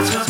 that's what